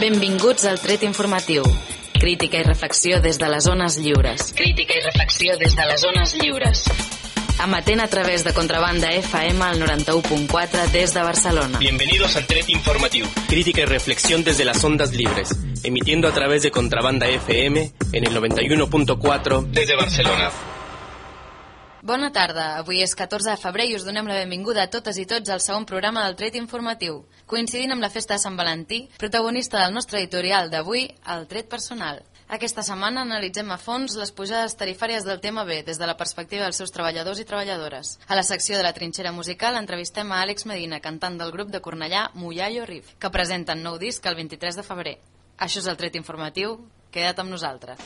Benvinguts al Tret Informatiu. Crítica i reflexió des de les zones lliures. Crítica i reflexió des de les zones lliures. Amatent a través de Contrabanda FM al 91.4 des de Barcelona. Bienvenidos al Tret Informatiu. Crítica y reflexión desde las ondas libres. Emitiendo a través de Contrabanda FM en el 91.4 desde Barcelona. Bona tarda. Avui és 14 de febrer i us donem la benvinguda a totes i tots al segon programa del Tret Informatiu. Coincidint amb la festa de Sant Valentí, protagonista del nostre editorial d'avui, el tret personal. Aquesta setmana analitzem a fons les pujades tarifàries del tema B des de la perspectiva dels seus treballadors i treballadores. A la secció de la trinxera musical entrevistem a Àlex Medina, cantant del grup de Cornellà Mullallo Riff, que presenten nou disc el 23 de febrer. Això és el tret informatiu. Queda't amb nosaltres.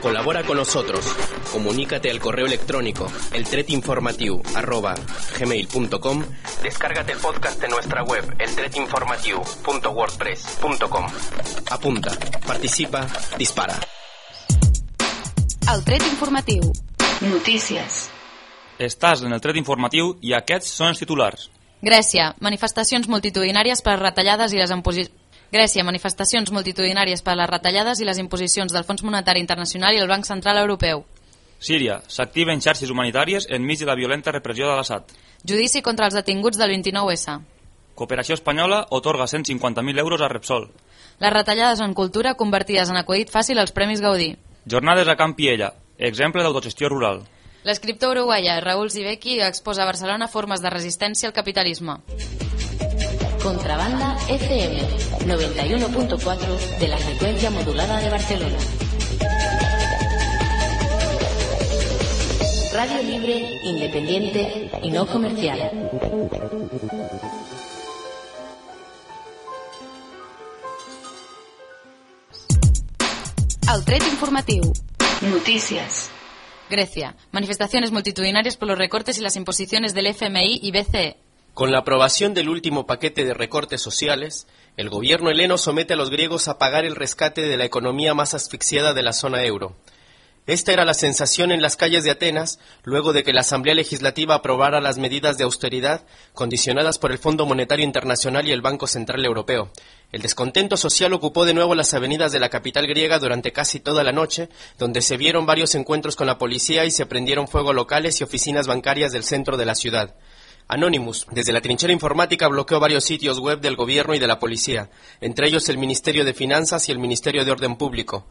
Colabora con nosotros. Comunícate al correo electrónico eltretinformatiu arroba gmail.com Descárgate el podcast de nuestra web eltretinformatiu.wordpress.com Apunta, participa, dispara. El tret informatiu. Notícies. Estàs en el tret informatiu i aquests són els titulars. Grècia. Manifestacions multitudinàries per retallades i les Grècia, manifestacions multitudinàries per les retallades i les imposicions del Fons Monetari Internacional i el Banc Central Europeu. Síria. S'activen xarxes humanitàries enmig de la violenta repressió de l'Assad. Judici contra els detinguts del 29S. Cooperació Espanyola otorga 150.000 euros a Repsol. Les retallades en cultura convertides en acudit fàcil als Premis Gaudí. Jornades a Campiella. Exemple d'autogestió rural. L'escriptor uruguaià Raúl Zibeki exposa a Barcelona formes de resistència al capitalisme. Contrabanda FM 91.4 de la frecuencia modulada de Barcelona. Radio libre, independiente y no comercial. El tret informatiu. Noticias. Grecia. Manifestaciones multitudinarias por los recortes y las imposiciones del FMI y BCE. Con la aprobación del último paquete de recortes sociales, el gobierno heleno somete a los griegos a pagar el rescate de la economía más asfixiada de la zona euro. Esta era la sensación en las calles de Atenas luego de que la Asamblea Legislativa aprobara las medidas de austeridad condicionadas por el Fondo Monetario Internacional y el Banco Central Europeo. El descontento social ocupó de nuevo las avenidas de la capital griega durante casi toda la noche, donde se vieron varios encuentros con la policía y se prendieron fuego locales y oficinas bancarias del centro de la ciudad. Anonymous, desde la trinchera informática, bloqueó varios sitios web del gobierno y de la policía, entre ellos el Ministerio de Finanzas y el Ministerio de Orden Público.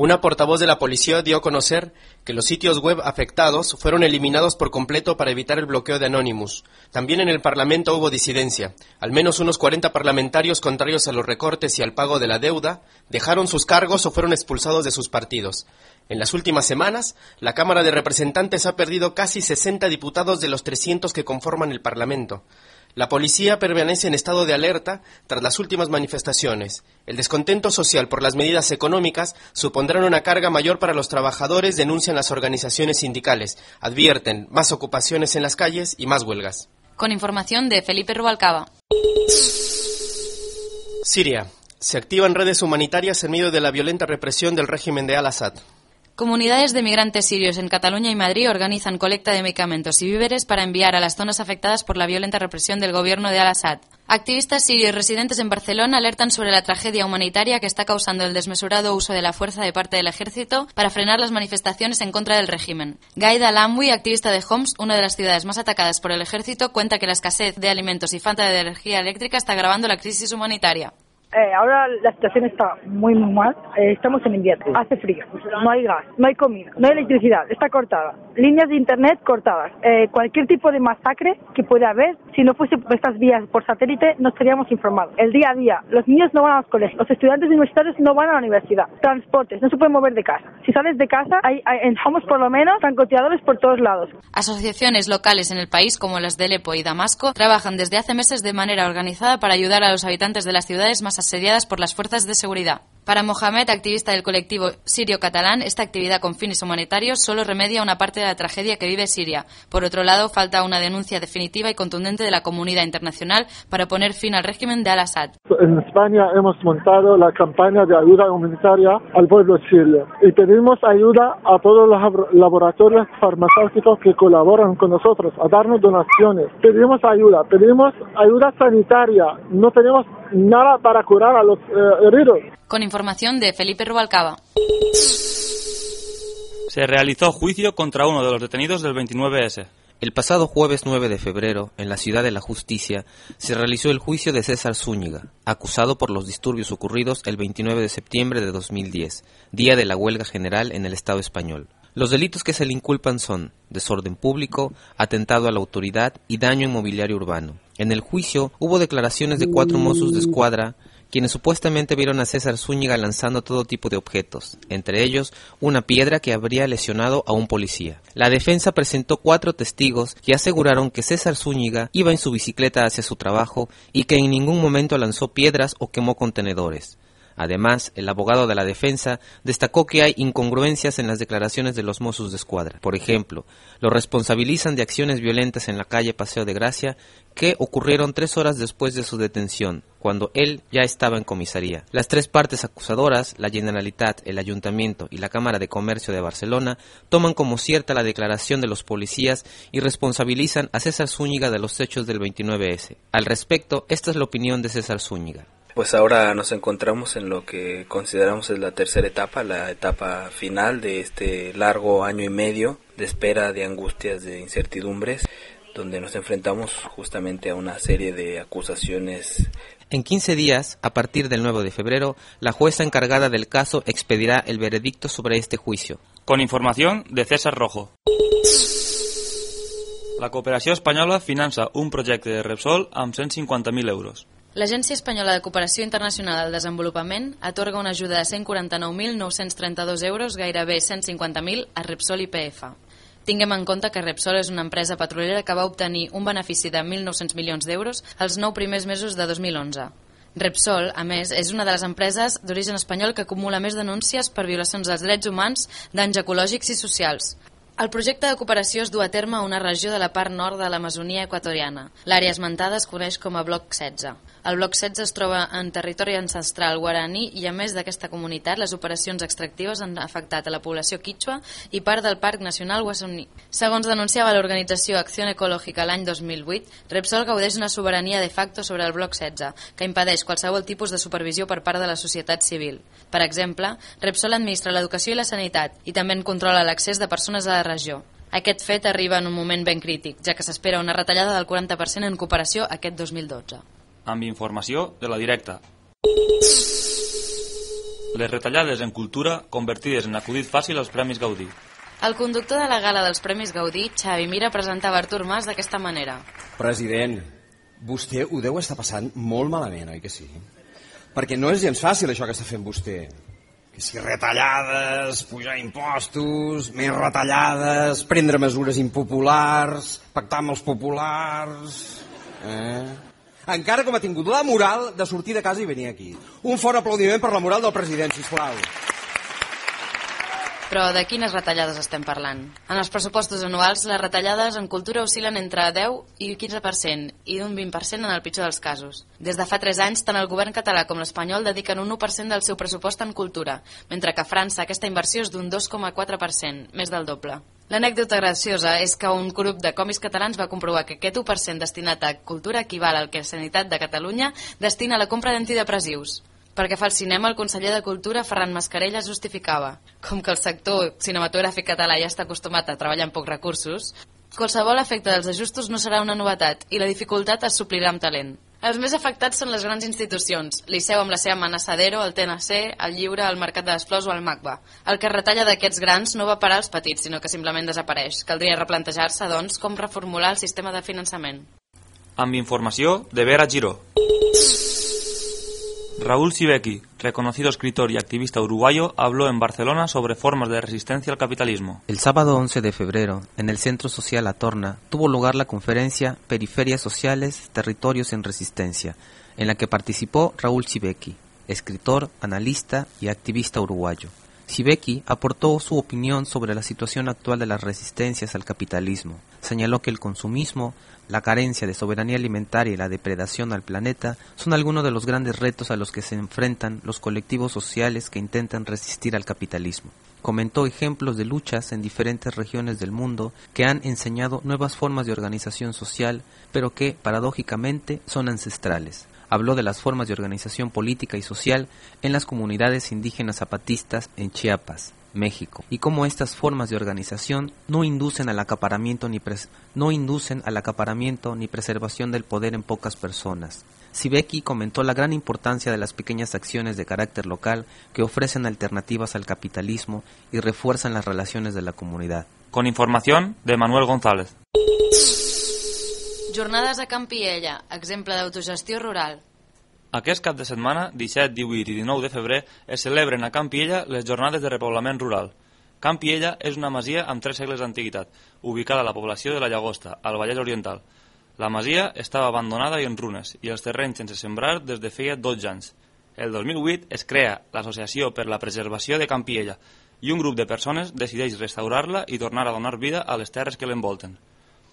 Una portavoz de la policía dio a conocer que los sitios web afectados fueron eliminados por completo para evitar el bloqueo de Anonymous. También en el Parlamento hubo disidencia. Al menos unos 40 parlamentarios contrarios a los recortes y al pago de la deuda dejaron sus cargos o fueron expulsados de sus partidos. En las últimas semanas, la Cámara de Representantes ha perdido casi 60 diputados de los 300 que conforman el Parlamento. La policía permanece en estado de alerta tras las últimas manifestaciones. El descontento social por las medidas económicas supondrán una carga mayor para los trabajadores, denuncian las organizaciones sindicales. Advierten más ocupaciones en las calles y más huelgas. Con información de Felipe Rubalcaba. Siria. Se activan redes humanitarias en medio de la violenta represión del régimen de Al-Assad. Comunidades de migrantes sirios en Cataluña y Madrid organizan colecta de medicamentos y víveres para enviar a las zonas afectadas por la violenta represión del gobierno de Al-Assad. Activistas sirios residentes en Barcelona alertan sobre la tragedia humanitaria que está causando el desmesurado uso de la fuerza de parte del ejército para frenar las manifestaciones en contra del régimen. Gaida Lamwi, activista de Homs, una de las ciudades más atacadas por el ejército, cuenta que la escasez de alimentos y falta de energía eléctrica está agravando la crisis humanitaria. Eh, ahora la situación está muy, muy mal. Eh, estamos en invierno. Hace frío. No hay gas, no hay comida, no hay electricidad. Está cortada. Líneas de internet cortadas. Eh, cualquier tipo de masacre que pueda haber, si no fuese por estas vías por satélite, no estaríamos informados. El día a día, los niños no van a los colegios, los estudiantes universitarios no van a la universidad. Transportes, no se pueden mover de casa. Si sales de casa, hay, hay en Homos por lo menos francotiradores por todos lados. Asociaciones locales en el país, como las de Alepo y Damasco, trabajan desde hace meses de manera organizada para ayudar a los habitantes de las ciudades más asediadas por las fuerzas de seguridad. Para Mohamed, activista del colectivo sirio-catalán, esta actividad con fines humanitarios solo remedia una parte de la tragedia que vive Siria. Por otro lado, falta una denuncia definitiva y contundente de la comunidad internacional para poner fin al régimen de Al-Assad. En España hemos montado la campaña de ayuda humanitaria al pueblo sirio y pedimos ayuda a todos los lab- laboratorios farmacéuticos que colaboran con nosotros a darnos donaciones. Pedimos ayuda, pedimos ayuda sanitaria. No tenemos nada para curar a los eh, heridos. Con información de Felipe Rubalcaba. Se realizó juicio contra uno de los detenidos del 29S. El pasado jueves 9 de febrero, en la Ciudad de la Justicia, se realizó el juicio de César Zúñiga, acusado por los disturbios ocurridos el 29 de septiembre de 2010, día de la huelga general en el Estado español. Los delitos que se le inculpan son desorden público, atentado a la autoridad y daño inmobiliario urbano. En el juicio hubo declaraciones de cuatro mozos de escuadra, quienes supuestamente vieron a César Zúñiga lanzando todo tipo de objetos, entre ellos una piedra que habría lesionado a un policía. La defensa presentó cuatro testigos que aseguraron que César Zúñiga iba en su bicicleta hacia su trabajo y que en ningún momento lanzó piedras o quemó contenedores. Además, el abogado de la defensa destacó que hay incongruencias en las declaraciones de los mozos de escuadra. Por ejemplo, lo responsabilizan de acciones violentas en la calle Paseo de Gracia que ocurrieron tres horas después de su detención, cuando él ya estaba en comisaría. Las tres partes acusadoras, la Generalitat, el Ayuntamiento y la Cámara de Comercio de Barcelona, toman como cierta la declaración de los policías y responsabilizan a César Zúñiga de los hechos del 29S. Al respecto, esta es la opinión de César Zúñiga. Pues ahora nos encontramos en lo que consideramos es la tercera etapa, la etapa final de este largo año y medio de espera, de angustias, de incertidumbres, donde nos enfrentamos justamente a una serie de acusaciones. En 15 días, a partir del 9 de febrero, la jueza encargada del caso expedirá el veredicto sobre este juicio. Con información de César Rojo. La cooperació espanyola finança un projecte de Repsol amb 150.000 euros. L'Agència Espanyola de Cooperació Internacional al Desenvolupament atorga una ajuda de 149.932 euros, gairebé 150.000, a Repsol IPF. Tinguem en compte que Repsol és una empresa petrolera que va obtenir un benefici de 1.900 milions d'euros els nou primers mesos de 2011. Repsol, a més, és una de les empreses d'origen espanyol que acumula més denúncies per violacions dels drets humans, danys ecològics i socials. El projecte de cooperació es du a terme a una regió de la part nord de l'Amazonia equatoriana. L'àrea esmentada es coneix com a Bloc 16. El Bloc 16 es troba en territori ancestral guaraní i a més d'aquesta comunitat les operacions extractives han afectat a la població quichua i part del Parc Nacional Guasoní. Segons denunciava l'organització Acció Ecològica l'any 2008, Repsol gaudeix una sobirania de facto sobre el Bloc 16, que impedeix qualsevol tipus de supervisió per part de la societat civil. Per exemple, Repsol administra l'educació i la sanitat i també en controla l'accés de persones a la regió. Aquest fet arriba en un moment ben crític, ja que s'espera una retallada del 40% en cooperació aquest 2012 amb informació de la directa. Les retallades en cultura convertides en acudit fàcil als Premis Gaudí. El conductor de la gala dels Premis Gaudí, Xavi Mira, presentava Artur Mas d'aquesta manera. President, vostè ho deu estar passant molt malament, oi que sí? Perquè no és gens fàcil això que està fent vostè. Que si retallades, pujar impostos, més retallades, prendre mesures impopulars, pactar amb els populars... Eh? Encara com ha tingut la moral de sortir de casa i venir aquí. Un fort aplaudiment per la moral del president, sisplau. Però de quines retallades estem parlant? En els pressupostos anuals, les retallades en cultura oscil·len entre 10 i 15% i d'un 20% en el pitjor dels casos. Des de fa 3 anys, tant el govern català com l'espanyol dediquen un 1% del seu pressupost en cultura, mentre que a França aquesta inversió és d'un 2,4%, més del doble. L'anècdota graciosa és que un grup de còmics catalans va comprovar que aquest 1% destinat a cultura equival al que Sanitat de Catalunya destina a la compra d'antidepressius. Perquè fa el cinema, el conseller de Cultura, Ferran Mascarella, justificava. Com que el sector cinematogràfic català ja està acostumat a treballar amb pocs recursos, qualsevol efecte dels ajustos no serà una novetat i la dificultat es suplirà amb talent. Els més afectats són les grans institucions, Liceu amb la seva amenaçadero, el TNC, el Lliure, el Mercat de les Flors o el MACBA. El que retalla d'aquests grans no va parar als petits, sinó que simplement desapareix. Caldria replantejar-se, doncs, com reformular el sistema de finançament. Amb informació de Vera Giró. Raúl Sibeki, reconocido escritor y activista uruguayo, habló en Barcelona sobre formas de resistencia al capitalismo. El sábado 11 de febrero, en el Centro Social Atorna, tuvo lugar la conferencia Periferias Sociales, Territorios en Resistencia, en la que participó Raúl Sibeki, escritor, analista y activista uruguayo. Sibeki aportó su opinión sobre la situación actual de las resistencias al capitalismo. Señaló que el consumismo la carencia de soberanía alimentaria y la depredación al planeta son algunos de los grandes retos a los que se enfrentan los colectivos sociales que intentan resistir al capitalismo. Comentó ejemplos de luchas en diferentes regiones del mundo que han enseñado nuevas formas de organización social, pero que, paradójicamente, son ancestrales. habló de las formas de organización política y social en las comunidades indígenas zapatistas en Chiapas, México, y cómo estas formas de organización no inducen al acaparamiento ni pres- no inducen al acaparamiento ni preservación del poder en pocas personas. Sibeki comentó la gran importancia de las pequeñas acciones de carácter local que ofrecen alternativas al capitalismo y refuerzan las relaciones de la comunidad. Con información de Manuel González. Jornades a Campiella, exemple d'autogestió rural. Aquest cap de setmana, 17, 18 i 19 de febrer, es celebren a Campiella les jornades de repoblament rural. Campiella és una masia amb tres segles d'antiguitat, ubicada a la població de la Llagosta, al Vallès Oriental. La masia estava abandonada i en runes, i els terrenys sense sembrar des de feia 12 anys. El 2008 es crea l'Associació per la Preservació de Campiella i un grup de persones decideix restaurar-la i tornar a donar vida a les terres que l'envolten.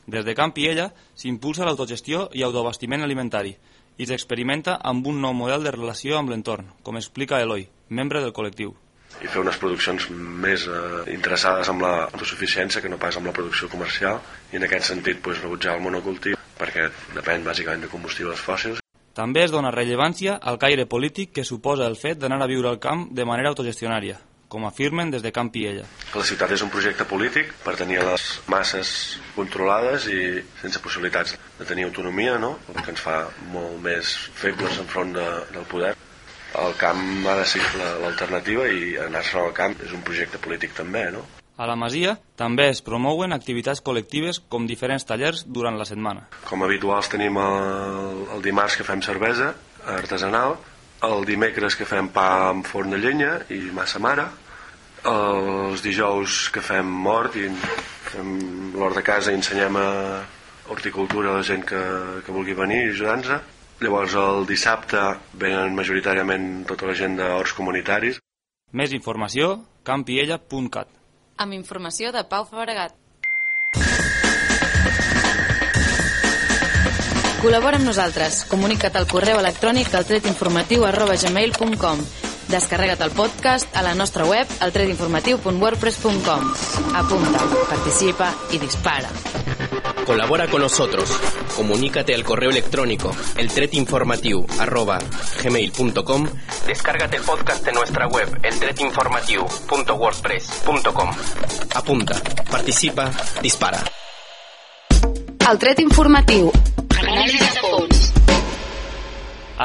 Des de Campiella s'impulsa l'autogestió i autoabastiment alimentari i s'experimenta amb un nou model de relació amb l'entorn, com explica Eloi, membre del col·lectiu. i fer unes produccions més eh, interessades amb la autosuficiència que no pas amb la producció comercial i en aquest sentit pues, rebutjar el monocultiu perquè depèn bàsicament de combustibles fòssils També es dona rellevància al caire polític que suposa el fet d'anar a viure al camp de manera autogestionària, com afirmen des de Campiella. que la ciutat és un projecte polític per tenir les masses controlades i sense possibilitats de tenir autonomia, no? el que ens fa molt més febles enfront de, del poder. El camp ha de ser la- l'alternativa i anar-se'n al camp és un projecte polític també, no? A la Masia també es promouen activitats col·lectives com diferents tallers durant la setmana. Com habituals tenim el, el dimarts que fem cervesa artesanal, el dimecres que fem pa amb forn de llenya i massa mare, els dijous que fem mort i fem l'hort de casa i ensenyem a horticultura a la gent que, que vulgui venir i ajudar-nos. Llavors el dissabte venen majoritàriament tota la gent d'horts comunitaris. Més informació, campiella.cat. Amb informació de Pau Fabregat. Col·labora amb nosaltres. Comunica't al correu electrònic al tretinformatiu arroba gmail.com. Descarrega't el podcast a la nostra web al tretinformatiu.wordpress.com. Apunta, participa y dispara. Colabora con nosotros. Comunícate al correo electrónico eltretinformatiu@gmail.com. Descárgate el podcast de nuestra web eltretinformatiu.wordpress.com. Apunta, participa, dispara. El tret informatiu. Anàlisi de fons.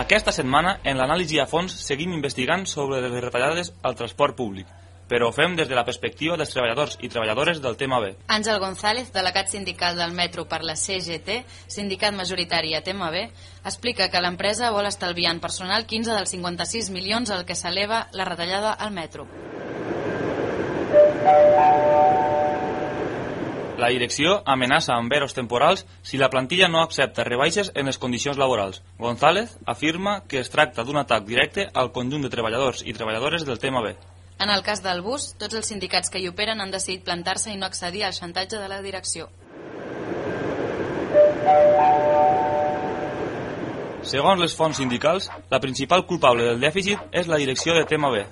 Aquesta setmana, en l'anàlisi a fons, seguim investigant sobre les retallades al transport públic, però ho fem des de la perspectiva dels treballadors i treballadores del tema B. Àngel González, delegat sindical del metro per la CGT, sindicat majoritari a tema B, explica que l'empresa vol estalviar en personal 15 dels 56 milions al que s'eleva la retallada al metro. La direcció amenaça amb veros temporals si la plantilla no accepta rebaixes en les condicions laborals. González afirma que es tracta d'un atac directe al conjunt de treballadors i treballadores del tema B. En el cas del bus, tots els sindicats que hi operen han decidit plantar-se i no accedir al xantatge de la direcció. Segons les fonts sindicals, la principal culpable del dèficit és la direcció de tema B,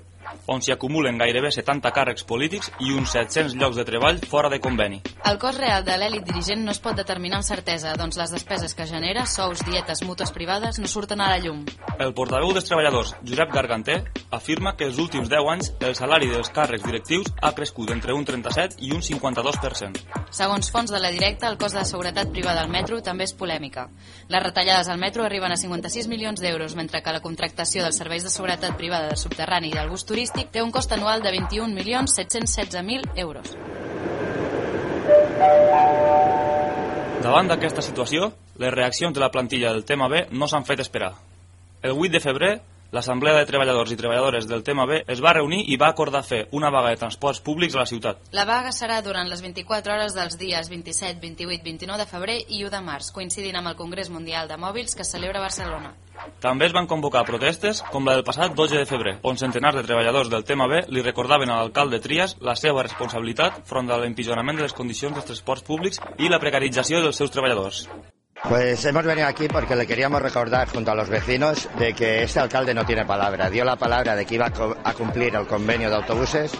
on s'hi acumulen gairebé 70 càrrecs polítics i uns 700 llocs de treball fora de conveni. El cost real de l'èlit dirigent no es pot determinar amb certesa, doncs les despeses que genera, sous, dietes, mútues privades, no surten a la llum. El portaveu dels treballadors, Josep Garganter, afirma que els últims 10 anys el salari dels càrrecs directius ha crescut entre un 37 i un 52%. Segons fonts de la directa, el cost de seguretat privada al metro també és polèmica. Les retallades al metro arriben a 56 milions d'euros, mentre que la contractació dels serveis de seguretat privada del subterrani i del bus turístic té un cost anual de 21.716.000 euros. Davant d'aquesta situació, les reaccions de la plantilla del tema B no s'han fet esperar. El 8 de febrer, l'Assemblea de Treballadors i Treballadores del tema B es va reunir i va acordar fer una vaga de transports públics a la ciutat. La vaga serà durant les 24 hores dels dies 27, 28, 29 de febrer i 1 de març, coincidint amb el Congrés Mundial de Mòbils que celebra Barcelona. També es van convocar protestes com la del passat 12 de febrer, on centenars de treballadors del tema B li recordaven a l'alcalde Trias la seva responsabilitat front a l'empitjorament de les condicions dels transports públics i la precarització dels seus treballadors. Pues hemos venido aquí porque le queríamos recordar junto a los vecinos de que este alcalde no tiene palabra. Dio la palabra de que iba a cumplir el convenio de autobuses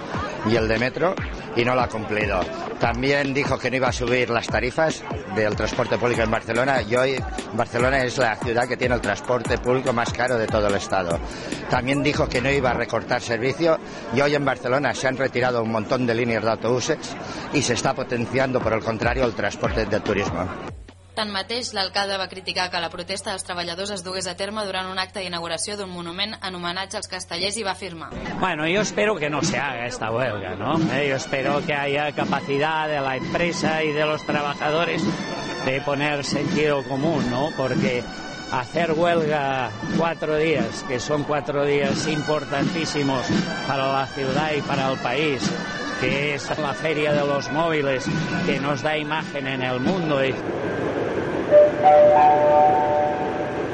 y el de metro y no lo ha cumplido. También dijo que no iba a subir las tarifas del transporte público en Barcelona y hoy Barcelona es la ciudad que tiene el transporte público más caro de todo el Estado. También dijo que no iba a recortar servicio y hoy en Barcelona se han retirado un montón de líneas de autobuses y se está potenciando, por el contrario, el transporte de turismo. Tanmateix, l'alcalde va criticar que la protesta dels treballadors es dugués a terme durant un acte d'inauguració d'un monument en homenatge als castellers i va afirmar. Bueno, yo espero que no se haga esta huelga, ¿no? Eh, yo espero que haya capacidad de la empresa y de los trabajadores de poner sentido común, ¿no? Porque hacer huelga cuatro días, que son cuatro días importantísimos para la ciudad y para el país, que es la feria de los móviles que nos da imagen en el mundo. Y... Thank you.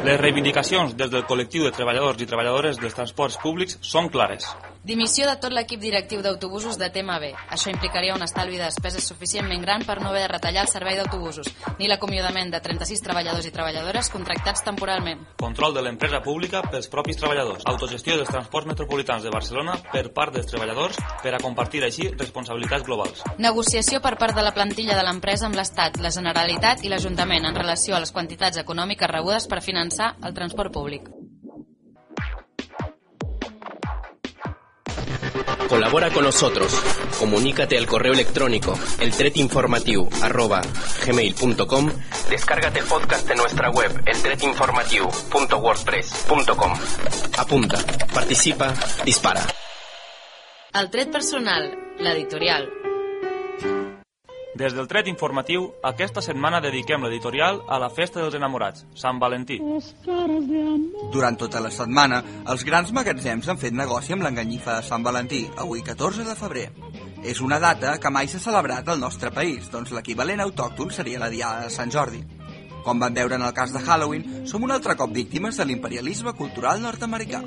Les reivindicacions des del col·lectiu de treballadors i treballadores dels transports públics són clares. Dimissió de tot l'equip directiu d'autobusos de TMB. Això implicaria un estalvi de despeses suficientment gran per no haver de retallar el servei d'autobusos, ni l'acomiadament de 36 treballadors i treballadores contractats temporalment. Control de l'empresa pública pels propis treballadors. Autogestió dels transports metropolitans de Barcelona per part dels treballadors per a compartir així responsabilitats globals. Negociació per part de la plantilla de l'empresa amb l'Estat, la Generalitat i l'Ajuntament en relació a les quantitats econòmiques rebudes per finançar el transport públic. Colabora con nosotros. Comunícate al correo electrónico eltretinformatiu@gmail.com. Descárgate el podcast de nuestra web eltretinformatiu.wordpress.com. Apunta, participa, dispara. El tret personal, l'editorial. Des del tret informatiu, aquesta setmana dediquem l'editorial a la festa dels enamorats, Sant Valentí. Durant tota la setmana, els grans magatzems han fet negoci amb l'enganyifa de Sant Valentí, avui 14 de febrer. És una data que mai s'ha celebrat al nostre país, doncs l'equivalent autòcton seria la Diada de Sant Jordi. Com van veure en el cas de Halloween, som un altre cop víctimes de l'imperialisme cultural nord-americà.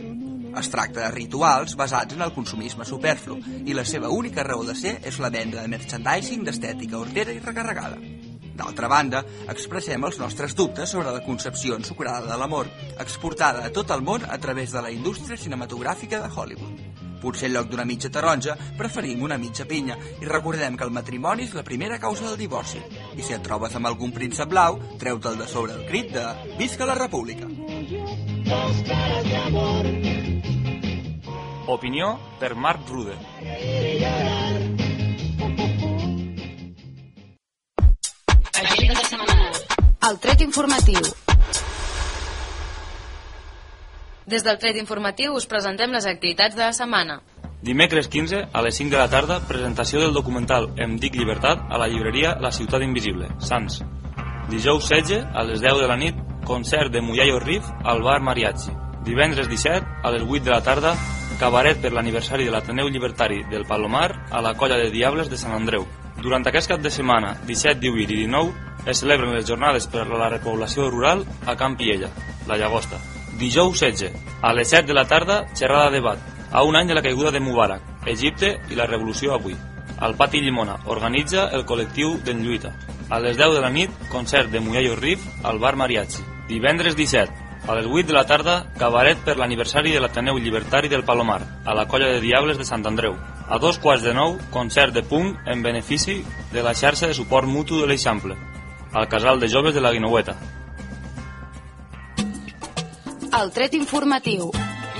Es tracta de rituals basats en el consumisme superflu i la seva única raó de ser és la venda de merchandising d'estètica hortera i recarregada. D'altra banda, expressem els nostres dubtes sobre la concepció ensucrada de l'amor, exportada a tot el món a través de la indústria cinematogràfica de Hollywood. Potser en lloc d'una mitja taronja, preferim una mitja pinya i recordem que el matrimoni és la primera causa del divorci. I si et trobes amb algun príncep blau, treu-te'l de sobre el crit de Visca la República! Opinió per Marc Rude. El tret informatiu. Des del tret informatiu us presentem les activitats de la setmana. Dimecres 15, a les 5 de la tarda, presentació del documental Em dic llibertat a la llibreria La ciutat invisible, Sants. Dijous 16, a les 10 de la nit, concert de Muyayo Riff al bar Mariachi. Divendres 17, a les 8 de la tarda, cabaret per l'aniversari de l'Ateneu Llibertari del Palomar a la colla de Diables de Sant Andreu. Durant aquest cap de setmana, 17, 18 i 19, es celebren les jornades per a la repoblació rural a Camp Piella, la Llagosta. Dijous 16, a les 7 de la tarda, xerrada de debat, a un any de la caiguda de Mubarak, Egipte i la revolució avui. Al Pati Llimona organitza el col·lectiu d'en Lluita. A les 10 de la nit, concert de Muyayo Riff al bar Mariachi. Divendres 17, a les 8 de la tarda, cabaret per l'aniversari de l'Ateneu Llibertari del Palomar, a la colla de Diables de Sant Andreu. A dos quarts de nou, concert de punk en benefici de la xarxa de suport mutu de l'Eixample, al casal de joves de la Guinoueta. El tret informatiu.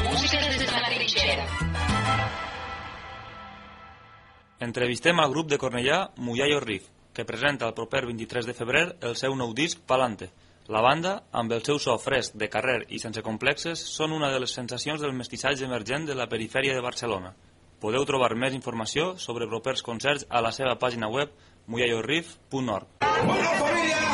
Música des de la trinxera. Entrevistem al grup de Cornellà Muyayo Riff, que presenta el proper 23 de febrer el seu nou disc Palante. La banda, amb el seu so fresc de carrer i sense complexes, són una de les sensacions del mestissatge emergent de la perifèria de Barcelona. Podeu trobar més informació sobre propers concerts a la seva pàgina web muyayoriff.org.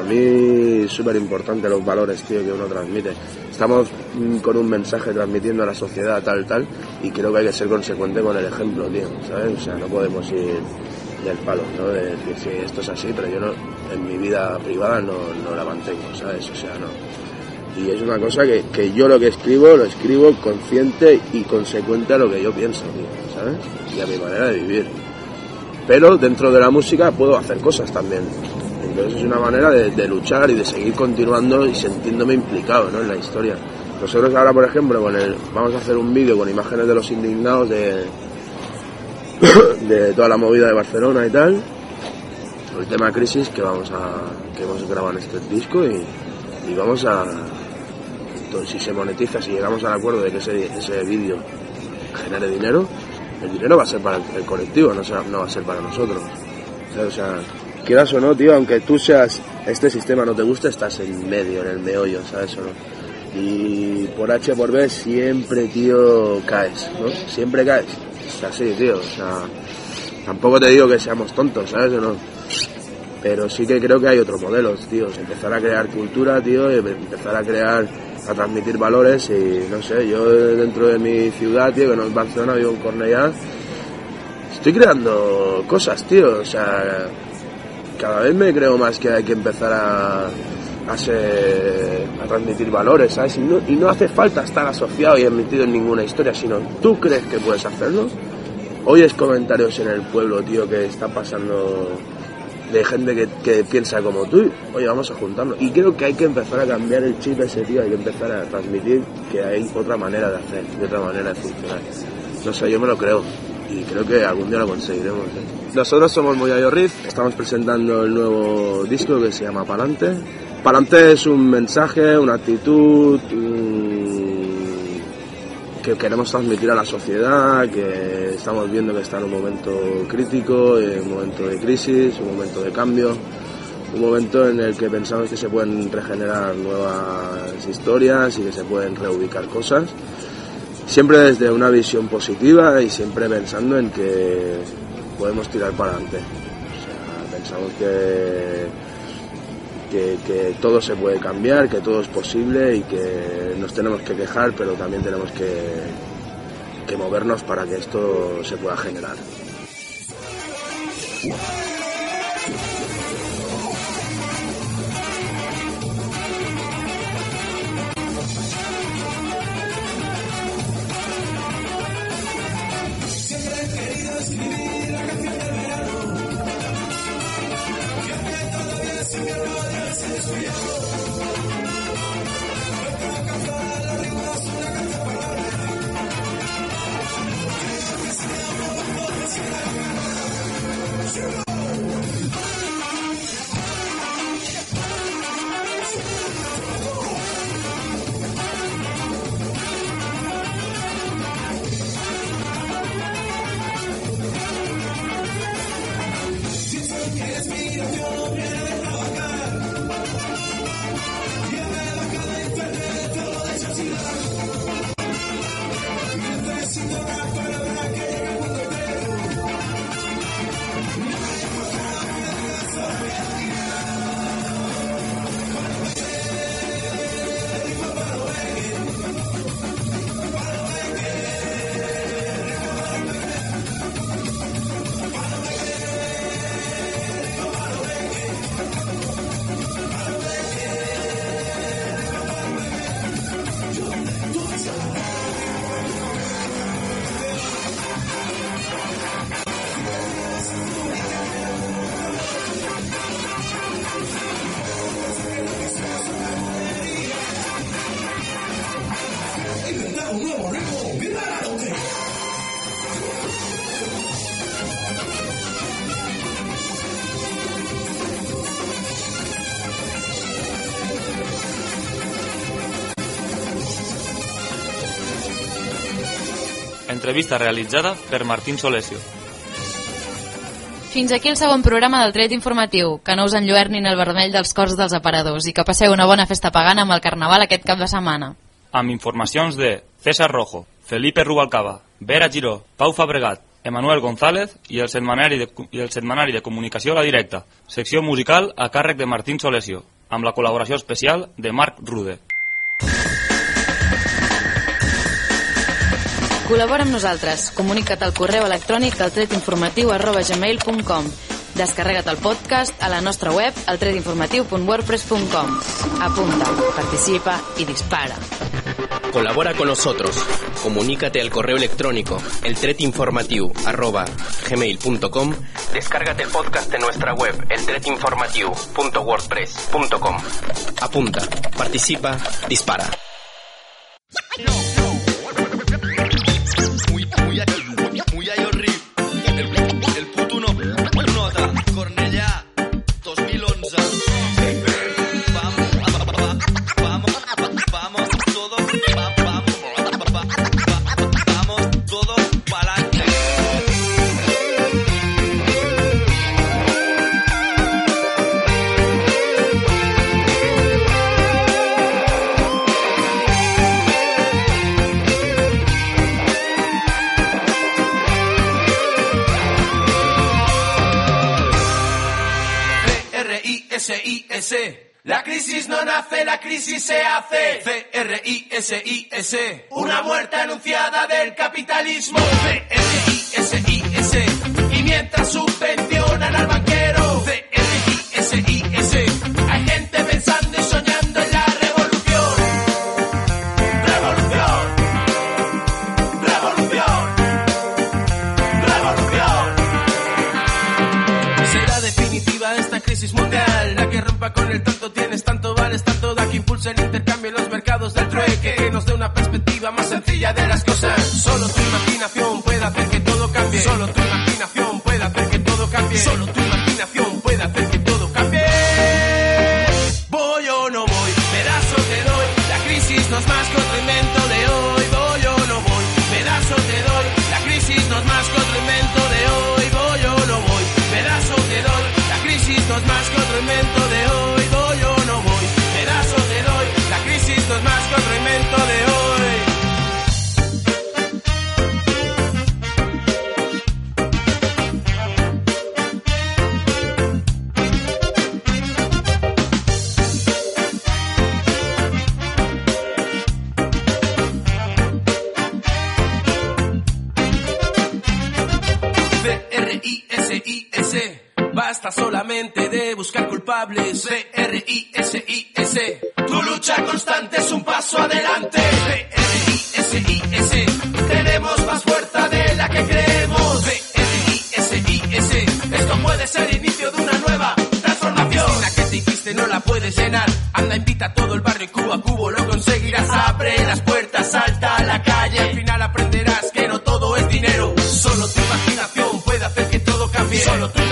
Para mí es súper importante los valores, tío, que uno transmite. Estamos mm, con un mensaje transmitiendo a la sociedad tal, tal, y creo que hay que ser consecuente con el ejemplo, tío, ¿sabes? O sea, no podemos ir del palo, ¿no? De decir, sí, esto es así, pero yo no, en mi vida privada no, no la mantengo, ¿sabes? O sea, no. Y es una cosa que, que yo lo que escribo, lo escribo consciente y consecuente a lo que yo pienso, tío, ¿sabes? Y a mi manera de vivir. Pero dentro de la música puedo hacer cosas también Entonces es una manera de, luchar y de seguir continuando y sintiéndome implicado ¿no? en la historia. Nosotros ahora, por ejemplo, con el, vamos a hacer un vídeo con imágenes de los indignados de, de toda la movida de Barcelona y tal, el tema crisis que vamos a que hemos grabado en este disco y, y vamos a entonces, si se monetiza, si llegamos al acuerdo de que ese, ese vídeo genere dinero, el dinero va a ser para el, colectivo, no, será- no va a ser para nosotros. Sea, quieras o no, tío, aunque tú seas, este sistema no te guste, estás en medio, en el meollo, ¿sabes o no? Y por H por B siempre, tío, caes, ¿no? Siempre caes. O sea, sí, tío, o sea, tampoco te digo que seamos tontos, ¿sabes o no? Pero sí que creo que hay otros modelos, tío. Empezar a crear cultura, tío, y empezar a crear, a transmitir valores y no sé, yo dentro de mi ciudad, tío, que no es Barcelona, vivo en Cornellá, estoy creando cosas, tío. O sea, cada vez me creo más que hay que empezar a, a, ser- a transmitir valores, ¿sabes? Y no, y no hace falta estar asociado y metido en ninguna historia, sino tú crees que puedes hacerlo. Oyes comentarios en el pueblo, tío, que está pasando de gente que, que piensa como tú, oye, vamos a juntarnos. Y creo que hay que empezar a cambiar el chip ese, tío, hay que empezar a transmitir que hay otra manera de hacer, y otra manera de funcionar. No sé, yo me lo creo y creo que algún día lo conseguiremos. ¿eh? Nosotros somos Moyayo Riff, estamos presentando el nuevo disco que se llama Palante. Palante es un mensaje, una actitud mm, que queremos transmitir a la sociedad, que estamos viendo que está en un momento crítico, en un momento de crisis, un momento de cambio, un momento en el que pensamos que se pueden regenerar nuevas historias y que se pueden reubicar cosas siempre desde una visión positiva y siempre pensando en que podemos tirar para adelante. O sea, pensamos que, que, que todo se puede cambiar, que todo es posible y que nos tenemos que quejar, pero también tenemos que, que movernos para que esto se pueda generar. Entrevista realitzada per Martín Solesio. Fins aquí el segon programa del Tret Informatiu. Que no us enlluernin el vermell dels cors dels aparadors i que passeu una bona festa pagana amb el Carnaval aquest cap de setmana. Amb informacions de César Rojo, Felipe Rubalcaba, Vera Giró, Pau Fabregat, Emanuel González i el setmanari de, i el setmanari de comunicació a la directa, secció musical a càrrec de Martín Solesio, amb la col·laboració especial de Marc Rude. Col·labora amb nosaltres. Comunica't al correu electrònic al tretinformatiu arroba gmail.com Descarrega't el podcast a la nostra web al tretinformatiu.wordpress.com Apunta, participa i dispara. Colabora con nosotros. Comunícate al correo electrónico eltretinformatiu@gmail.com. Descárgate el podcast en nuestra web eltretinformatiu.wordpress.com. Apunta, participa, dispara. Crisis se hace. C-R-I-S-I-S. Una muerte anunciada del capitalismo. C-R-I-S-I-S. Y mientras subvencionan al banquero. C-R-I-S-I-S. Hay gente pensando y soñando en la revolución. Revolución. Revolución. Revolución. Será definitiva esta crisis mundial, la que rompa con el tanto tienes, tanto vales, tanto impulsa el intercambio en los mercados del trueque, que nos dé una perspectiva más sencilla de las cosas. Solo tu imaginación puede hacer que todo cambie. Basta solamente de buscar culpables. C-R-I-S-I-S. Tu lucha constante es un paso adelante. C-R-I-S-I-S. Tenemos más fuerza de la que creemos. C-R-I-S-I-S. Esto puede ser inicio de una nueva transformación. La que te hiciste no la puedes llenar. Anda, invita a todo el barrio y cubo a cubo lo conseguirás. Abre las puertas, salta a la calle. bien. Solo tú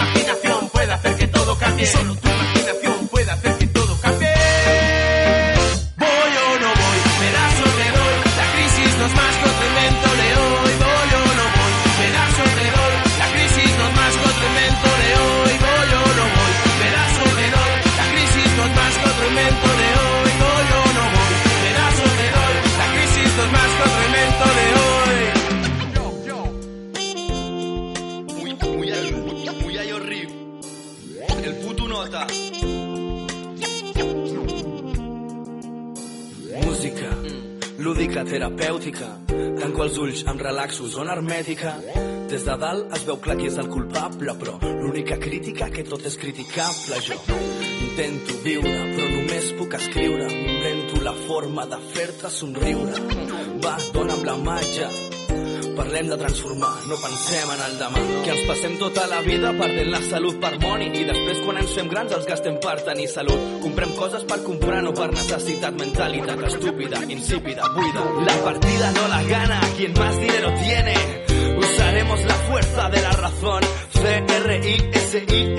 ulls, em relaxo, zona hermètica. Des de dalt es veu clar qui és el culpable, però l'única crítica que tot és criticable, jo. Intento viure, però només puc escriure. M'invento la forma de fer-te somriure. Va, dona'm la màgia, Parlem de transformar, no pensem en el demà. Que ens passem tota la vida perdent la salut per money i després quan ens fem grans els gastem per tenir salut. Comprem coses per comprar, no per necessitat, mentalitat estúpida, insípida, buida. La partida no la gana quien más dinero tiene. Usaremos la fuerza de la razón. C-R-I-S-I-S. Amanece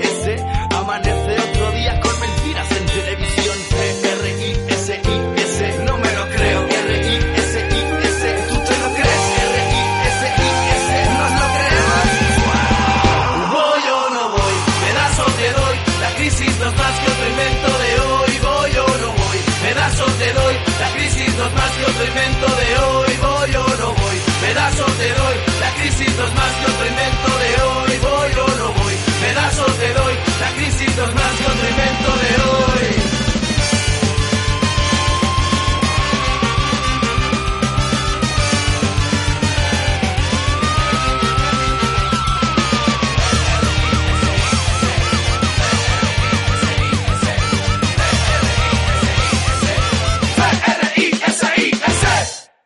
gritos más que de.